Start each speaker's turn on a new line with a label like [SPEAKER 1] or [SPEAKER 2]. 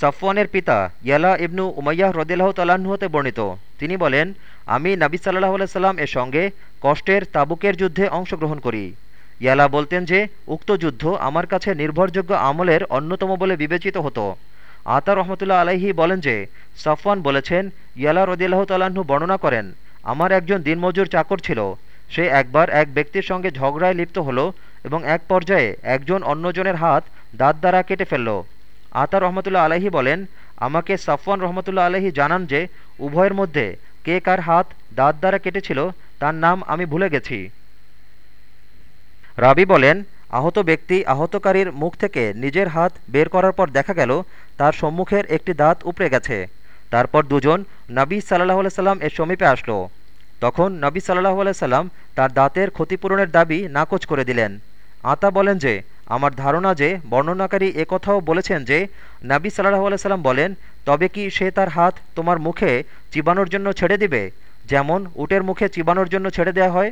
[SPEAKER 1] সাফওয়ানের পিতা ইয়ালা ইবনু উমাইয়াহ রদিল্লাহ তাল্লাহ্ন হতে বর্ণিত। তিনি বলেন, আমি নাবি সাল্লাহ সাল্লাম এর সঙ্গে কষ্টের তাবুকের যুদ্ধে অংশগ্রহণ করি। ইয়ালা বলতেন যে, উক্ত যুদ্ধ আমার কাছে নির্ভরযোগ্য আমলের অন্যতম বলে বিবেচিত হতো। আতা রহমতুল্লাহ আলাইহি বলেন যে, সাফওয়ান বলেছেন, ইয়ালা রদিল্লাহ তাল্লাহ্ন বর্ণনা করেন, আমার একজন দিনমজুর চাকর ছিল। সে একবার এক ব্যক্তির সঙ্গে ঝগড়ায় লিপ্ত হলো এবং এক পর্যায়ে একজন অন্যজনের হাত দাঁত দ্বারা কেটে ফেলল। আতা রহমতুল্লাহ আলহি বলেন, আমাকে সাফওয়ান রহমতুল্লাহ আলহি জানান যে, উভয়ের মধ্যে কে কার হাত দাঁত দ্বারা কেটেছিল, তার নাম আমি ভুলে গেছি। রাবি বলেন, আহত ব্যক্তি আহতকারীর মুখ থেকে নিজের হাত বের করার পর দেখা গেল, তার সম্মুখের একটি দাঁত উপড়ে গেছে। তারপর দুজন নবী সাল্লাহ সাল্লাম এর সমীপে আসলো। তখন নবী সাল্লাহ সাল্লাম তার দাঁতের ক্ষতিপূরণের দাবি নাকচ করে দিলেন। আতা বলেন যে আমার ধারণা যে বর্ণনাকারী কথাও বলেছেন যে, নাবি সাল্লাহ সাল্লাম বলেন, তবে কি সে তার হাত তোমার মুখে চিবানোর জন্য ছেড়ে দিবে? যেমন উটের মুখে চিবানোর জন্য ছেড়ে দেওয়া হয়?